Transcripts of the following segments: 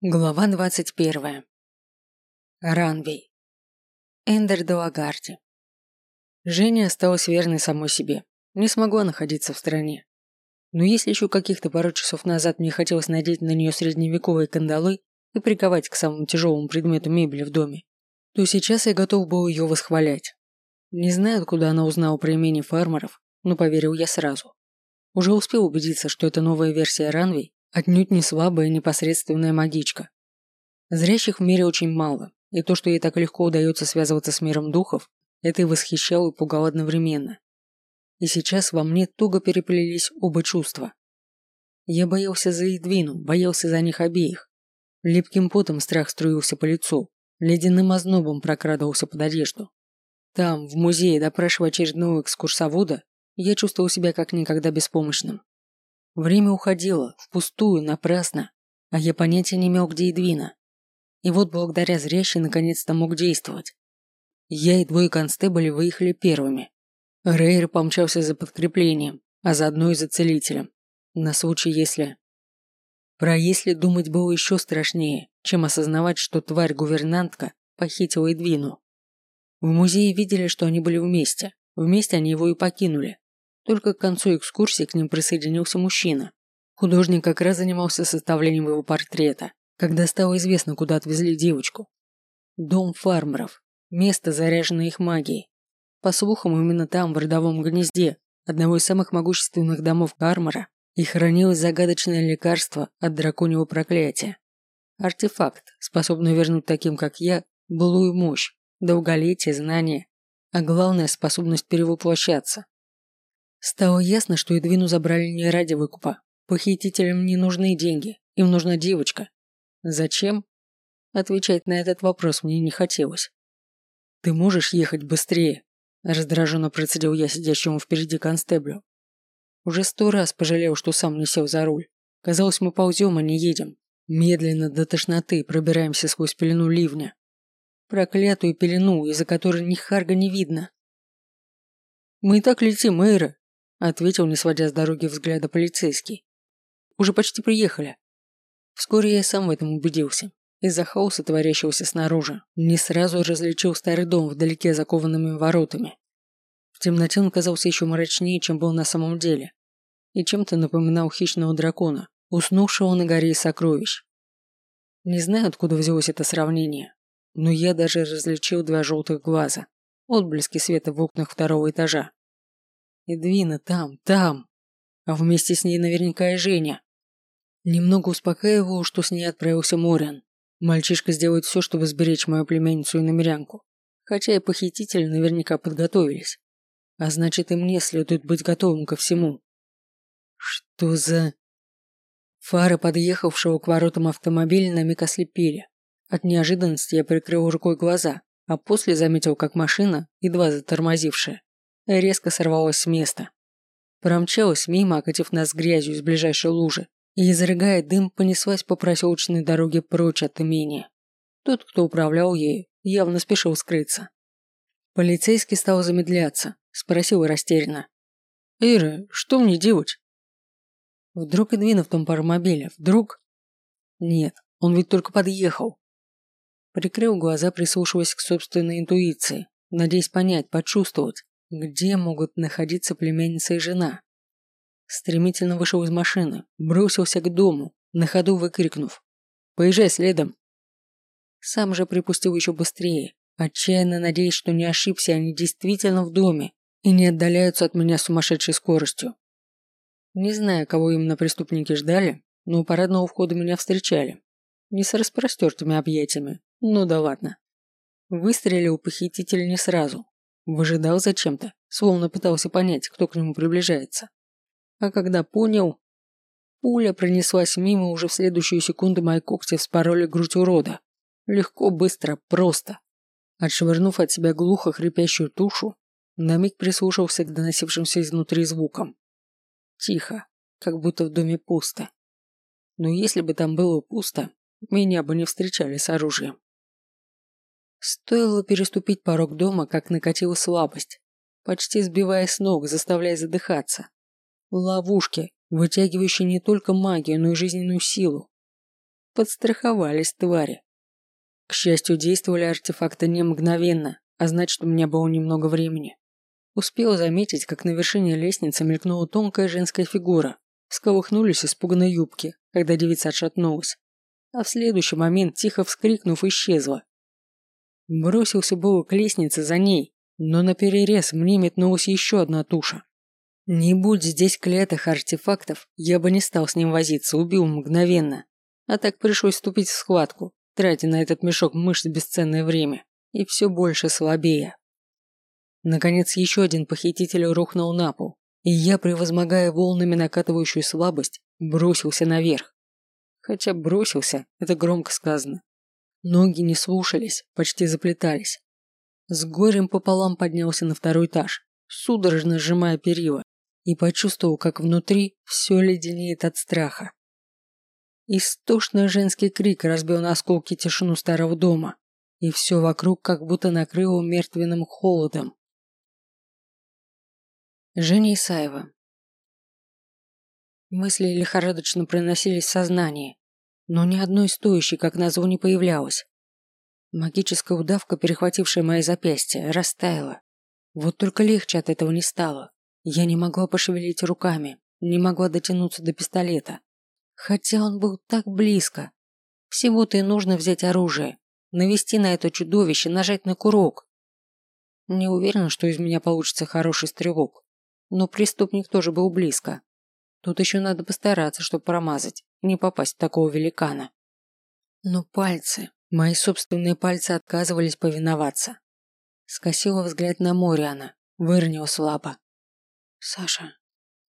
Глава двадцать первая. Ранвей. Эндер Далагарди. Женя осталась верной самой себе. Не смогла находиться в стране. Но если еще каких-то пару часов назад мне хотелось надеть на нее средневековые кандалы и приковать к самому тяжелому предмету мебели в доме, то сейчас я готов был ее восхвалять. Не знаю, откуда она узнала про имени фармеров, но поверил я сразу. Уже успел убедиться, что это новая версия Ранвей Отнюдь не слабая непосредственная магичка. Зрящих в мире очень мало, и то, что ей так легко удается связываться с миром духов, это и восхищало и пугало одновременно. И сейчас во мне туго переплелись оба чувства. Я боялся за Едвину, боялся за них обеих. Липким потом страх струился по лицу, ледяным ознобом прокрадывался под одежду. Там, в музее, допрашивая очередного экскурсовода, я чувствовал себя как никогда беспомощным. Время уходило, впустую, напрасно, а я понятия не имел, где Эдвина. И вот благодаря зрящей наконец-то мог действовать. Я и двое констебли выехали первыми. Рейер помчался за подкреплением, а заодно и за целителем. На случай, если... Про «если» думать было еще страшнее, чем осознавать, что тварь-гувернантка похитила Эдвину. В музее видели, что они были вместе. Вместе они его и покинули. Только к концу экскурсии к ним присоединился мужчина. Художник как раз занимался составлением его портрета, когда стало известно, куда отвезли девочку. Дом фармеров. Место, заряженное их магией. По слухам, именно там, в родовом гнезде, одного из самых могущественных домов Кармара, и хранилось загадочное лекарство от драконьего проклятия. Артефакт, способный вернуть таким, как я, былую мощь, долголетие, знания, а главное – способность перевоплощаться. Стало ясно, что Эдвину забрали не ради выкупа. Похитителям не нужны деньги, им нужна девочка. Зачем? Отвечать на этот вопрос мне не хотелось. «Ты можешь ехать быстрее?» Раздраженно процедил я сидящему впереди констеблю. Уже сто раз пожалел, что сам не сел за руль. Казалось, мы ползем, а не едем. Медленно до тошноты пробираемся сквозь пелену ливня. Проклятую пелену, из-за которой ни харга не видно. «Мы и так летим, Эйра», ответил, не сводя с дороги взгляда полицейский. Уже почти приехали. Вскоре я сам в этом убедился. Из-за хаоса, творящегося снаружи, не сразу различил старый дом вдалеке закованными воротами. В темноте он казался еще мрачнее, чем был на самом деле, и чем-то напоминал хищного дракона, уснувшего на горе сокровищ. Не знаю, откуда взялось это сравнение, но я даже различил два желтых глаза, отблески света в окнах второго этажа. Эдвина там, там. А вместе с ней наверняка и Женя. Немного успокаивал, что с ней отправился Мориан. Мальчишка сделает все, чтобы сберечь мою племянницу и намерянку. Хотя и похитители наверняка подготовились. А значит, и мне следует быть готовым ко всему. Что за... Фары подъехавшего к воротам автомобиля на миг ослепили. От неожиданности я прикрыл рукой глаза, а после заметил, как машина, едва затормозившая, резко сорвалась с места. Промчалась мимо, окатив нас грязью из ближайшей лужи, и, изрыгая дым, понеслась по проселочной дороге прочь от имения. Тот, кто управлял ею, явно спешил скрыться. Полицейский стал замедляться, спросил растерянно. «Ира, что мне делать?» Вдруг Эдвина в том паромобиле, вдруг... Нет, он ведь только подъехал. Прикрыл глаза, прислушиваясь к собственной интуиции, надеясь понять, почувствовать, где могут находиться племянница и жена? Стремительно вышел из машины, бросился к дому, на ходу выкрикнув «Поезжай следом!». Сам же припустил еще быстрее, отчаянно надеясь, что не ошибся, они действительно в доме и не отдаляются от меня сумасшедшей скоростью. Не знаю, кого именно преступники ждали, но у парадного входа меня встречали. Не с распростертыми объятиями, ну да ладно. Выстрелил похититель не сразу, Выжидал зачем-то, словно пытался понять, кто к нему приближается. А когда понял... Пуля пронеслась мимо, уже в следующую секунду мои когти вспороли грудь урода. Легко, быстро, просто. Отшвырнув от себя глухо хрипящую тушу, на миг прислушался к доносившимся изнутри звукам. Тихо, как будто в доме пусто. Но если бы там было пусто, меня бы не встречали с оружием. Стоило переступить порог дома, как накатила слабость, почти сбивая с ног, заставляя задыхаться. Ловушки, вытягивающие не только магию, но и жизненную силу. Подстраховались твари. К счастью, действовали артефакты не мгновенно, а значит, у меня было немного времени. Успел заметить, как на вершине лестницы мелькнула тонкая женская фигура. Сколыхнулись испуганные юбки, когда девица отшатнулась. А в следующий момент, тихо вскрикнув, исчезла. Бросился было к лестнице за ней, но на перерез мне метнулась еще одна туша. Не будь здесь клятых артефактов, я бы не стал с ним возиться, убил мгновенно. А так пришлось вступить в схватку, тратя на этот мешок мышц бесценное время. И все больше слабее. Наконец еще один похититель рухнул на пол, и я, превозмогая волнами накатывающую слабость, бросился наверх. Хотя бросился, это громко сказано. Ноги не слушались, почти заплетались. С горем пополам поднялся на второй этаж, судорожно сжимая перила, и почувствовал, как внутри все леденеет от страха. Истошный женский крик разбил на осколки тишину старого дома, и все вокруг как будто накрыло мертвенным холодом. Женя Исаева Мысли лихорадочно проносились в сознании, но ни одной стоящей, как назло, не появлялось. Магическая удавка, перехватившая мои запястья, растаяла. Вот только легче от этого не стало. Я не могла пошевелить руками, не могла дотянуться до пистолета. Хотя он был так близко. Всего-то и нужно взять оружие, навести на это чудовище, нажать на курок. Не уверена, что из меня получится хороший стрелок. Но преступник тоже был близко. Тут еще надо постараться, чтобы промазать, не попасть в такого великана. Но пальцы, мои собственные пальцы отказывались повиноваться. Скосила взгляд на море она, выронила слабо. Саша.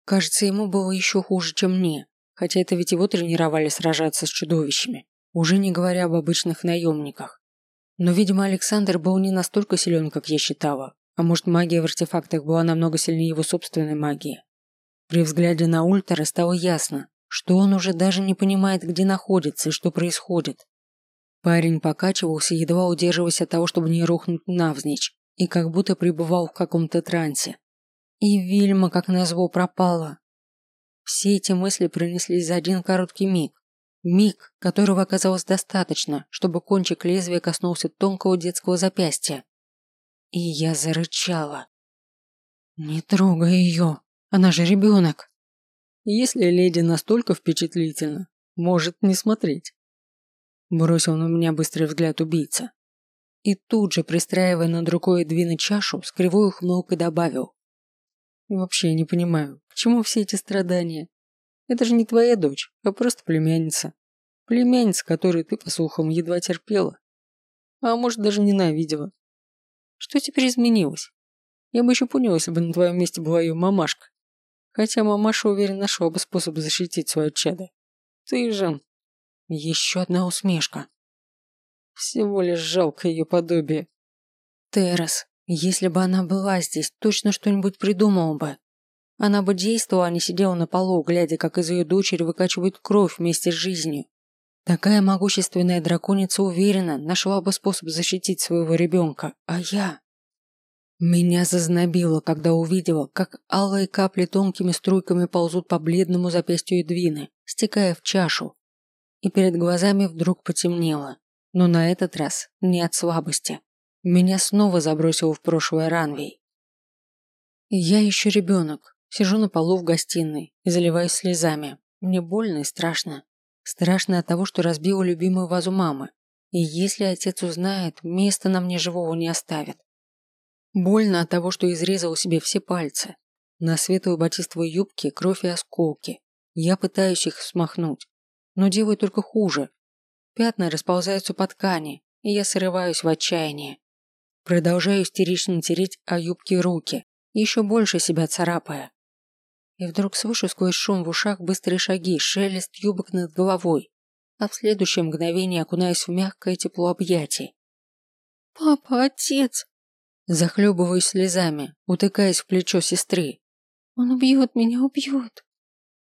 Кажется, ему было еще хуже, чем мне. Хотя это ведь его тренировали сражаться с чудовищами, уже не говоря об обычных наемниках. Но, видимо, Александр был не настолько силен, как я считала, а может магия в артефактах была намного сильнее его собственной магии. При взгляде на Ультера стало ясно, что он уже даже не понимает, где находится и что происходит. Парень покачивался, едва удерживаясь от того, чтобы не рухнуть навзничь, и как будто пребывал в каком-то трансе. И Вильма, как назло, пропала. Все эти мысли пронеслись за один короткий миг. Миг, которого оказалось достаточно, чтобы кончик лезвия коснулся тонкого детского запястья. И я зарычала. «Не трогай ее, она же ребенок!» «Если леди настолько впечатлительна, может не смотреть». Бросил на меня быстрый взгляд убийца. И тут же, пристраивая над рукой двинуть чашу, с кривой ухмылкой добавил. Вообще не понимаю, к чему все эти страдания? Это же не твоя дочь, а просто племянница. Племянница, которую ты, по слухам, едва терпела. А может, даже ненавидела. Что теперь изменилось? Я бы еще понял, если бы на твоем месте была ее мамашка. Хотя мамаша, уверен, нашла бы способ защитить свое чадо. Ты же... Еще одна усмешка. Всего лишь жалко ее подобие. Террас, если бы она была здесь, точно что-нибудь придумала бы. Она бы действовала, а не сидела на полу, глядя, как из ее дочери выкачивают кровь вместе с жизнью. Такая могущественная драконица уверена, нашла бы способ защитить своего ребенка. А я... Меня зазнобило, когда увидела, как алые капли тонкими струйками ползут по бледному запястью Эдвины, стекая в чашу. И перед глазами вдруг потемнело. Но на этот раз не от слабости. Меня снова забросило в прошлое Ранвей. Я еще ребенок, сижу на полу в гостиной и заливаюсь слезами. Мне больно и страшно. Страшно от того, что разбила любимую вазу мамы. И если отец узнает, места на мне живого не оставит. Больно от того, что изрезал себе все пальцы. На светлой батистовой юбке кровь и осколки. Я пытаюсь их смахнуть, но делаю только хуже. Пятна расползаются по ткани, и я срываюсь в отчаянии. Продолжаю истерично тереть о юбки руки, еще больше себя царапая. И вдруг слышу сквозь шум в ушах быстрые шаги, шелест юбок над головой, а в следующее мгновение окунаюсь в мягкое тепло объятий. «Папа, отец!» Захлебываюсь слезами, утыкаясь в плечо сестры. «Он убьет меня, убьет!»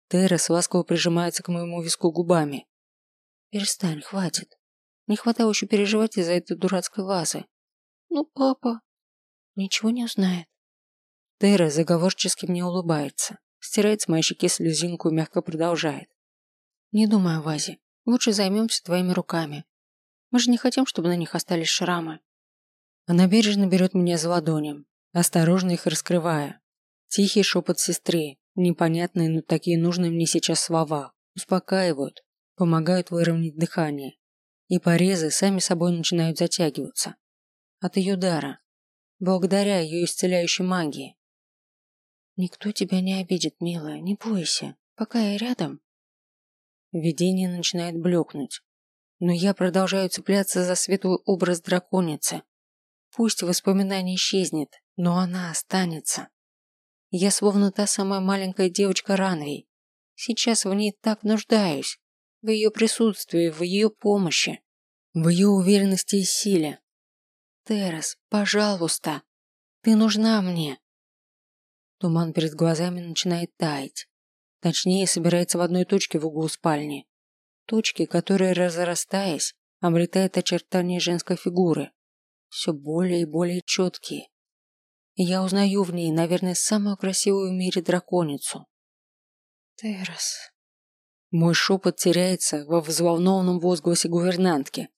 Террас ласково прижимается к моему виску губами. «Перестань, хватит. Не хватало еще переживать из-за этой дурацкой вазы. Ну, папа ничего не узнает. Тера заговорчески мне улыбается, стирает с моей щеки слезинку и мягко продолжает. Не думай о Вазе. Лучше займемся твоими руками. Мы же не хотим, чтобы на них остались шрамы. Она бережно берет меня за ладони, осторожно их раскрывая. Тихий шепот сестры, непонятные, но такие нужные мне сейчас слова, успокаивают, помогают выровнять дыхание. И порезы сами собой начинают затягиваться. От ее дара. Благодаря ее исцеляющей магии. Никто тебя не обидит, милая, не бойся. Пока я рядом. Видение начинает блекнуть. Но я продолжаю цепляться за светлый образ драконицы. Пусть воспоминание исчезнет, но она останется. Я словно та самая маленькая девочка Ранвей. Сейчас в ней так нуждаюсь. В ее присутствии, в ее помощи. В ее уверенности и силе. Террас, пожалуйста. Ты нужна мне. Туман перед глазами начинает таять. Точнее, собирается в одной точке в углу спальни. Точке, которая, разрастаясь, обретает очертания женской фигуры. Все более и более четкие. И я узнаю в ней, наверное, самую красивую в мире драконицу. Террас. Мой шепот теряется во взволнованном возгласе гувернантки.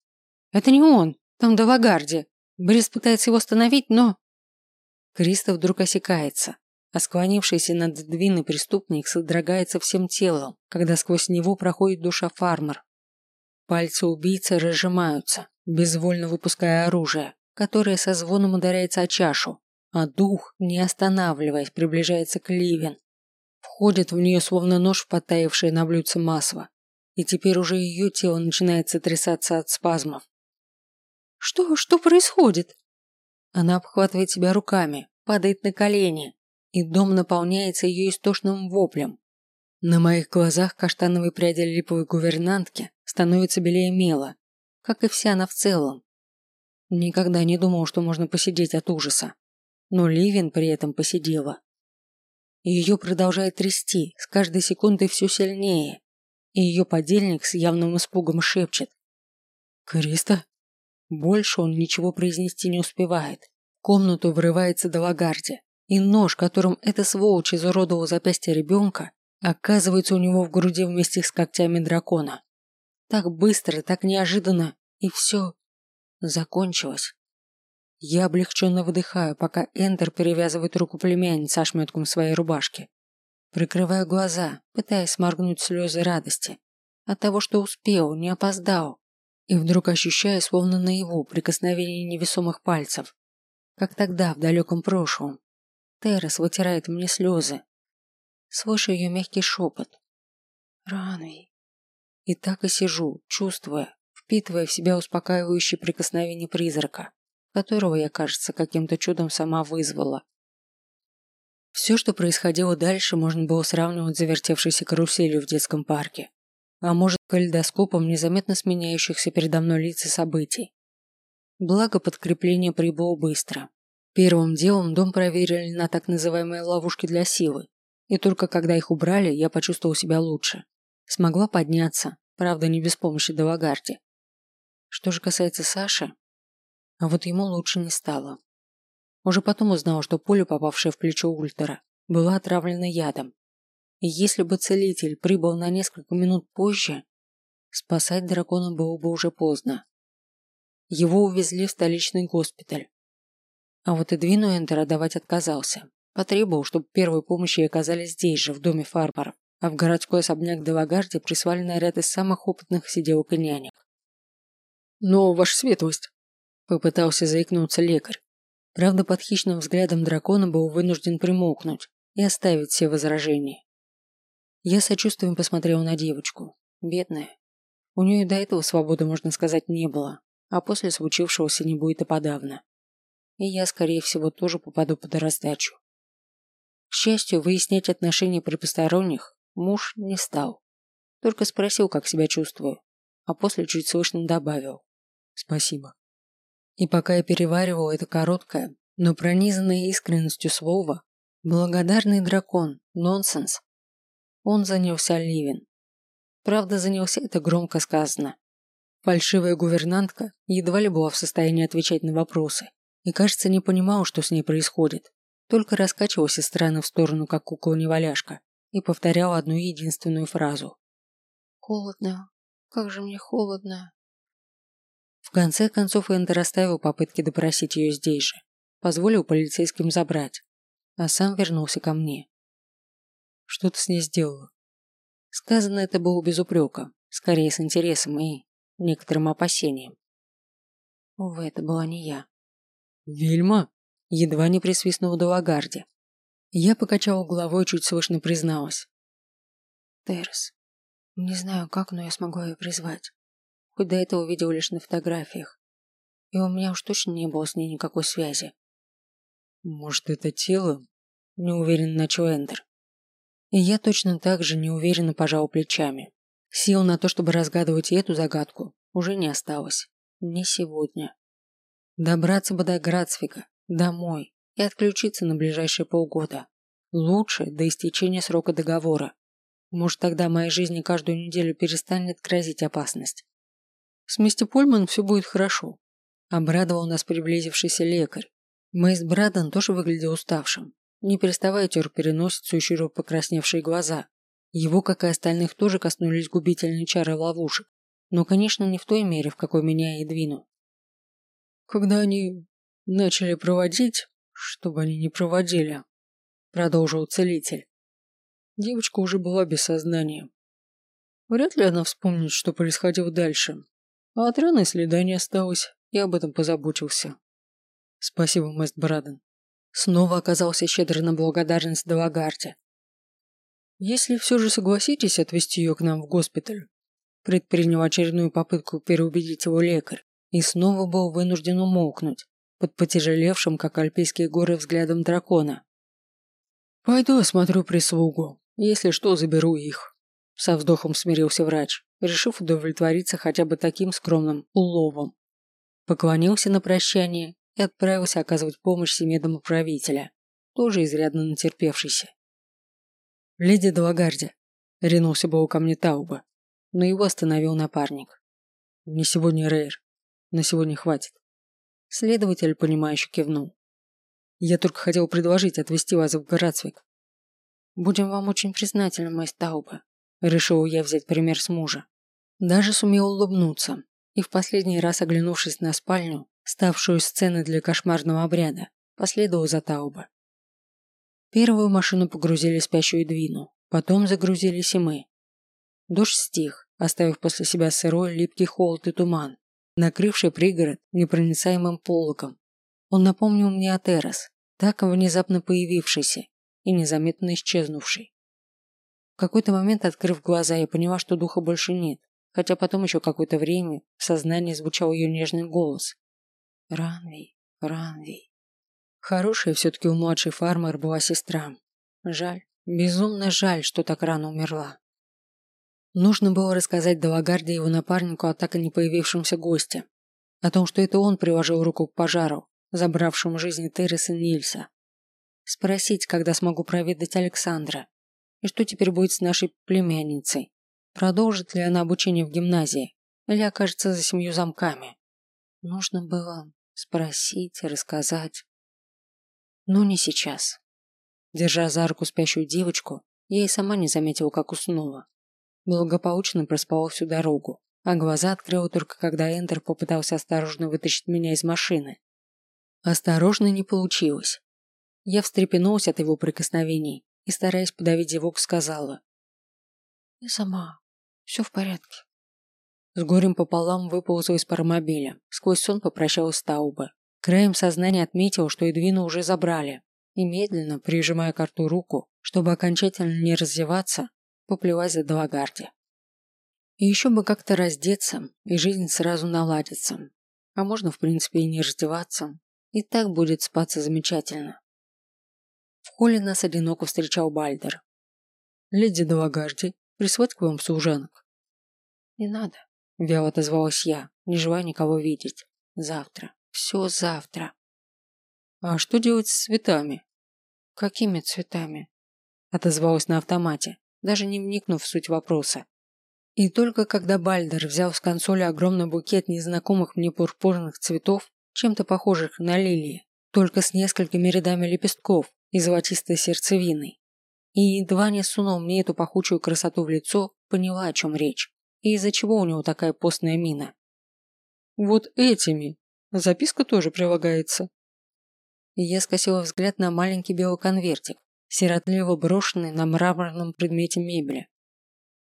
Это не он, там Далагарди. Брис пытается его остановить, но... Криста вдруг осекается а склонившийся над двиной преступник содрогается всем телом, когда сквозь него проходит душа фармер. Пальцы убийцы разжимаются, безвольно выпуская оружие, которое со звоном ударяется о чашу, а дух, не останавливаясь, приближается к Ливен. Входит в нее словно нож в подтаявшее на блюдце масло, и теперь уже ее тело начинает сотрясаться от спазмов. «Что? Что происходит?» Она обхватывает себя руками, падает на колени, и дом наполняется ее истошным воплем. На моих глазах каштановые пряди липовой гувернантки становятся белее мела, как и вся она в целом. Никогда не думал, что можно посидеть от ужаса. Но Ливин при этом посидела. Ее продолжает трясти, с каждой секундой все сильнее. И ее подельник с явным испугом шепчет. «Криста?» Больше он ничего произнести не успевает. В комнату врывается Далагарди и нож, которым эта сволочь изуродовала запястье ребенка, оказывается у него в груди вместе с когтями дракона. Так быстро, так неожиданно, и все закончилось. Я облегченно выдыхаю, пока Эндер перевязывает руку племянницы ошметком своей рубашки. Прикрываю глаза, пытаясь сморгнуть слезы радости от того, что успел, не опоздал. И вдруг ощущаю, словно наяву, прикосновение невесомых пальцев, как тогда, в далеком прошлом, Террас вытирает мне слезы. Слышу ее мягкий шепот. Ранвей. И так и сижу, чувствуя, впитывая в себя успокаивающее прикосновение призрака, которого я, кажется, каким-то чудом сама вызвала. Все, что происходило дальше, можно было сравнивать с завертевшейся каруселью в детском парке, а может, калейдоскопом незаметно сменяющихся передо мной лиц событий. Благо, подкрепление прибыло быстро. Первым делом дом проверили на так называемые ловушки для силы, и только когда их убрали, я почувствовал себя лучше. Смогла подняться, правда не без помощи Далагарди. Что же касается Саши, а вот ему лучше не стало. Уже потом узнал, что пуля, попавшая в плечо Ультера, была отравлена ядом. И если бы целитель прибыл на несколько минут позже, спасать дракона было бы уже поздно. Его увезли в столичный госпиталь, а вот и Двину Эндера давать отказался. Потребовал, чтобы первую помощь ей оказали здесь же, в доме фарбаров, а в городской особняк Делагарди прислали наряд из самых опытных сиделок и нянек. «Но, ваша светлость!» – попытался заикнуться лекарь. Правда, под хищным взглядом дракона был вынужден примолкнуть и оставить все возражения. Я сочувствием посмотрел на девочку. Бедная. У нее до этого свободы, можно сказать, не было, а после случившегося не будет и подавно и я, скорее всего, тоже попаду под раздачу. К счастью, выяснять отношения при посторонних муж не стал. Только спросил, как себя чувствую, а после чуть слышно добавил «Спасибо». И пока я переваривал это короткое, но пронизанное искренностью слово, благодарный дракон, нонсенс, он занялся Ливен. Правда, занялся это громко сказано. Фальшивая гувернантка едва ли была в состоянии отвечать на вопросы и, кажется, не понимал, что с ней происходит. Только раскачивался из стороны в сторону, как кукла-неваляшка, и повторял одну единственную фразу. «Холодно, как же мне холодно. В конце концов Эндер оставил попытки допросить ее здесь же, позволил полицейским забрать, а сам вернулся ко мне. Что ты с ней сделала? Сказано это было без упрека, скорее с интересом и некоторым опасением. Увы, это была не я. «Вильма?» Едва не присвистнула до Лагарди. Я покачала головой чуть слышно призналась. Терс. Не знаю как, но я смогу ее призвать. Хоть до этого видел лишь на фотографиях. И у меня уж точно не было с ней никакой связи. Может, это тело? Неуверенно начал Эндер. И я точно так же неуверенно пожал плечами. Сил на то, чтобы разгадывать эту загадку, уже не осталось. Не сегодня. Добраться бы до Грацвика, домой и отключиться на ближайшие полгода. Лучше до истечения срока договора. Может, тогда моей жизни каждую неделю перестанет грозить опасность. С мисти Польман все будет хорошо. Обрадовал нас приблизившийся лекарь. Мэйс Браден тоже выглядел уставшим. Не переставая тер переносицу и щурил покрасневшие глаза. Его, как и остальных, тоже коснулись губительные чары ловушек. Но, конечно, не в той мере, в какой меня и двину. Когда они начали проводить, чтобы они не проводили, продолжил целитель. Девочка уже была без сознания. Вряд ли она вспомнит, что происходило дальше. А от раны следа не осталось, я об этом позаботился. Спасибо, Мэст Браден. Снова оказался щедр на благодарность Далагарде. Если все же согласитесь отвезти ее к нам в госпиталь, предпринял очередную попытку переубедить его лекарь и снова был вынужден умолкнуть под потяжелевшим, как альпийские горы, взглядом дракона. «Пойду осмотрю прислугу. Если что, заберу их», – со вздохом смирился врач, решив удовлетвориться хотя бы таким скромным уловом. Поклонился на прощание и отправился оказывать помощь семье домоправителя, тоже изрядно натерпевшийся. «Леди Далагарди», – ринулся был ко мне Тауба, но его остановил напарник. «Не сегодня, Рейр. На сегодня хватит». Следователь, понимающе кивнул. «Я только хотел предложить отвезти вас в Грацвик». «Будем вам очень признательны, мой Тауба», – решил я взять пример с мужа. Даже сумел улыбнуться и в последний раз оглянувшись на спальню, ставшую сценой для кошмарного обряда, последовал за Тауба. Первую машину погрузили спящую Двину, потом загрузились и мы. Дождь стих, оставив после себя сырой, липкий холод и туман, накрывший пригород непроницаемым пологом. Он напомнил мне о Террас, так внезапно появившийся и незаметно исчезнувший. В какой-то момент, открыв глаза, я поняла, что духа больше нет, хотя потом еще какое-то время в сознании звучал ее нежный голос. Ранвей, Ранвей. Хорошая все-таки у младшей фармер была сестра. Жаль, безумно жаль, что так рано умерла. Нужно было рассказать Далагарде и его напарнику о так и не появившемся госте. О том, что это он приложил руку к пожару, забравшему жизни Террис и Нильса. Спросить, когда смогу проведать Александра. И что теперь будет с нашей племянницей. Продолжит ли она обучение в гимназии или окажется за семью замками? Нужно было спросить, рассказать. Но не сейчас. Держа за руку спящую девочку, я и сама не заметила, как уснула. Благополучно проспала всю дорогу, а глаза открыла только когда Эндер попытался осторожно вытащить меня из машины. Осторожно не получилось. Я встрепенулась от его прикосновений и, стараясь подавить зевок, сказала. «Я сама. Все в порядке. С горем пополам выползла из паромобиля. Сквозь сон попрощалась с Тауба. Краем сознания отметил, что Эдвину уже забрали. И медленно, прижимая к рту руку, чтобы окончательно не раздеваться, поплелась за Далагарди. И еще бы как-то раздеться, и жизнь сразу наладится. А можно, в принципе, и не раздеваться. И так будет спаться замечательно. В холле нас одиноко встречал Бальдер. «Леди Далагарди, прислать к вам служанок?» «Не надо», – вяло отозвалась я, не желая никого видеть. «Завтра. Все завтра». «А что делать с цветами?» «Какими цветами?» – отозвалась на автомате, даже не вникнув в суть вопроса. И только когда Бальдер взял с консоли огромный букет незнакомых мне пурпурных цветов, чем-то похожих на лилии, только с несколькими рядами лепестков и золотистой сердцевиной, и едва не сунул мне эту пахучую красоту в лицо, поняла, о чем речь, и из-за чего у него такая постная мина. Вот этими. Записка тоже прилагается. я скосила взгляд на маленький белый конвертик, сиротливо брошенный на мраморном предмете мебели.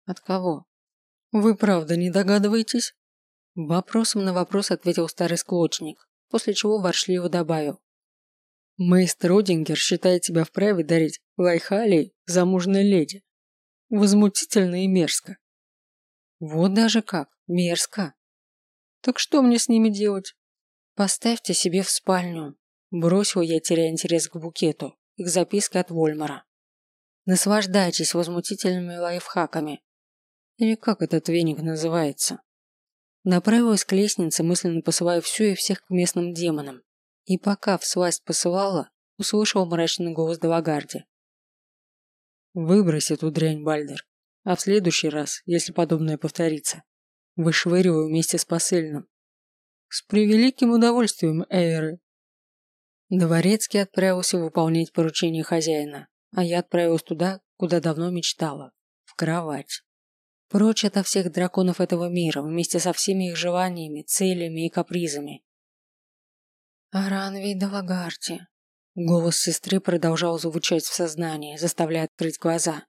От кого? Вы правда не догадываетесь? Вопросом на вопрос ответил старый склочник, после чего воршливо добавил. Мейстер Одингер считает тебя вправе дарить лайхали замужной леди. Возмутительно и мерзко. Вот даже как, мерзко. Так что мне с ними делать? Поставьте себе в спальню. Бросил я, теряя интерес к букету и к записке от Вольмара. Наслаждайтесь возмутительными лайфхаками. Или как этот веник называется? Направилась к лестнице, мысленно посылая все и всех к местным демонам. И пока всласть посылала, услышал мрачный голос Далагарди. «Выбрось эту дрянь, Бальдер, а в следующий раз, если подобное повторится, вышвыриваю вместе с посыльным. С превеликим удовольствием, Эйры!» Дворецкий отправился выполнять поручение хозяина, а я отправилась туда, куда давно мечтала – в кровать. Прочь ото всех драконов этого мира, вместе со всеми их желаниями, целями и капризами. «Аранви Далагарти», – голос сестры продолжал звучать в сознании, заставляя открыть глаза.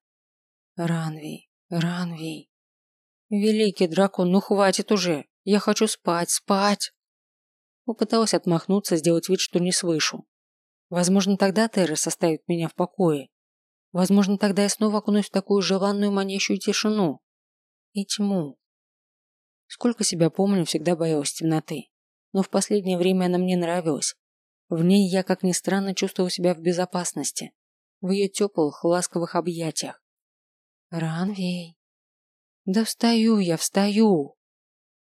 «Ранви, Ранви». «Великий дракон, ну хватит уже, я хочу спать, спать!» Попыталась отмахнуться, сделать вид, что не слышу. Возможно, тогда Террес оставит меня в покое. Возможно, тогда я снова окунусь в такую желанную манящую тишину и тьму. Сколько себя помню, всегда боялась темноты. Но в последнее время она мне нравилась. В ней я, как ни странно, чувствовал себя в безопасности. В ее теплых, ласковых объятиях. Ранвей. Да встаю я, встаю.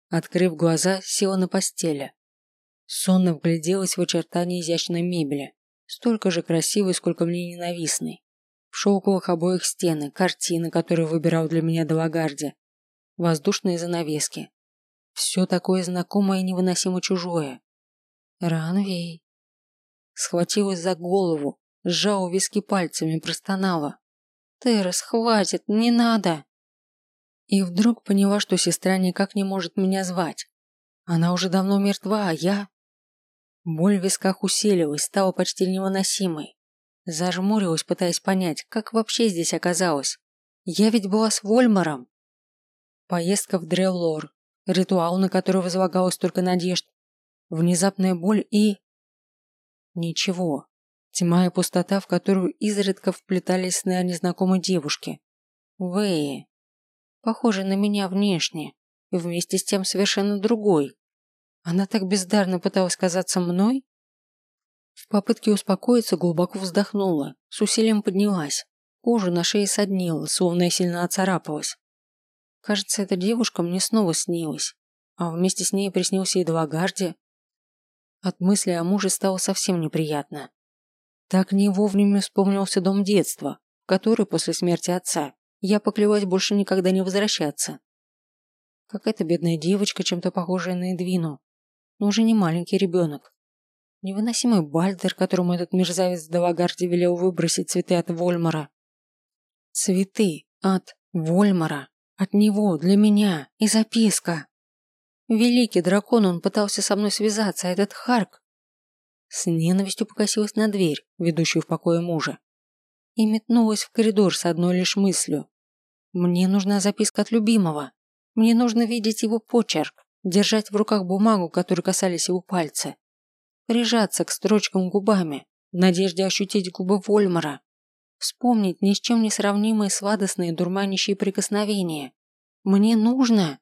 Открыв глаза, села на постели. Сонно вгляделась в очертания изящной мебели. Столько же красивой, сколько мне ненавистной. В шелковых обоих стены, картины, которые выбирал для меня Далагарди, воздушные занавески. Все такое знакомое и невыносимо чужое. Ранвей. Схватилась за голову, сжала виски пальцами, простонала. «Террес, хватит, не надо!» И вдруг поняла, что сестра никак не может меня звать. Она уже давно мертва, а я... Боль в висках усилилась, стала почти невыносимой. Зажмурилась, пытаясь понять, как вообще здесь оказалось. Я ведь была с Вольмаром. Поездка в Дреллор, ритуал, на который возлагалось только надежд, внезапная боль и... Ничего. Тьма и пустота, в которую изредка вплетались сны о незнакомой девушке. Вэи. Похожа на меня внешне, и вместе с тем совершенно другой. Она так бездарно пыталась казаться мной? В попытке успокоиться глубоко вздохнула, с усилием поднялась. Кожа на шее соднила, словно я сильно оцарапалась. Кажется, эта девушка мне снова снилась, а вместе с ней приснился и Далагарди. От мысли о муже стало совсем неприятно. Так не вовремя вспомнился дом детства, в который после смерти отца я поклялась больше никогда не возвращаться. Какая-то бедная девочка, чем-то похожая на Эдвину, но уже не маленький ребенок. Невыносимый Бальдер, которому этот мерзавец Далагарди велел выбросить цветы от Вольмара. Цветы от Вольмара. От него, для меня, и записка. Великий дракон, он пытался со мной связаться, а этот Харк... С ненавистью покосилась на дверь, ведущую в покое мужа, и метнулась в коридор с одной лишь мыслью. Мне нужна записка от любимого. Мне нужно видеть его почерк, держать в руках бумагу, которой касались его пальцы. Прижаться к строчкам губами, в надежде ощутить губы Вольмара, Вспомнить ни с чем не сравнимые сладостные дурманящие прикосновения. Мне нужно.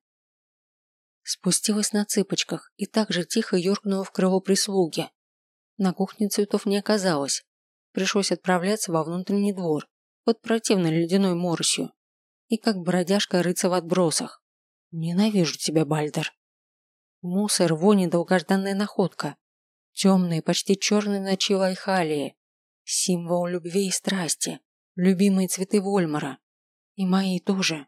Спустилась на цыпочках и так же тихо юркнула в крыло прислуги. На кухне цветов не оказалось. Пришлось отправляться во внутренний двор, под противной ледяной моросью. И как бродяжка рыться в отбросах. Ненавижу тебя, Бальдер. Мусор, вони долгожданная находка. Темные, почти черные ночи Лайхалии. Символ любви и страсти. Любимые цветы Вольмара. И мои тоже.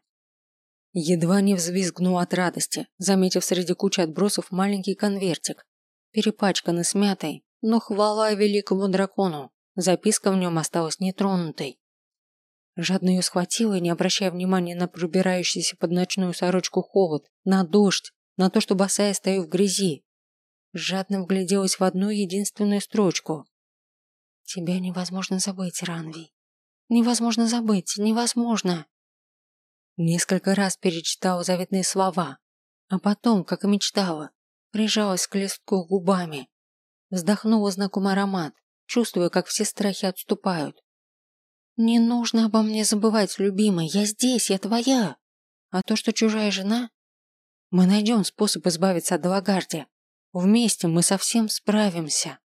Едва не взвизгнул от радости, заметив среди кучи отбросов маленький конвертик. Перепачканный смятой, но хвала великому дракону. Записка в нем осталась нетронутой. Жадно ее схватила, не обращая внимания на пробирающийся под ночную сорочку холод, на дождь, на то, что босая стою в грязи. Жадно вгляделась в одну единственную строчку. «Тебя невозможно забыть, Ранви. Невозможно забыть, невозможно!» Несколько раз перечитала заветные слова, а потом, как и мечтала, прижалась к листку губами. Вздохнула знакомый аромат, чувствуя, как все страхи отступают. «Не нужно обо мне забывать, любимый, я здесь, я твоя. А то, что чужая жена, мы найдем способ избавиться от Далагарди. Вместе мы совсем справимся».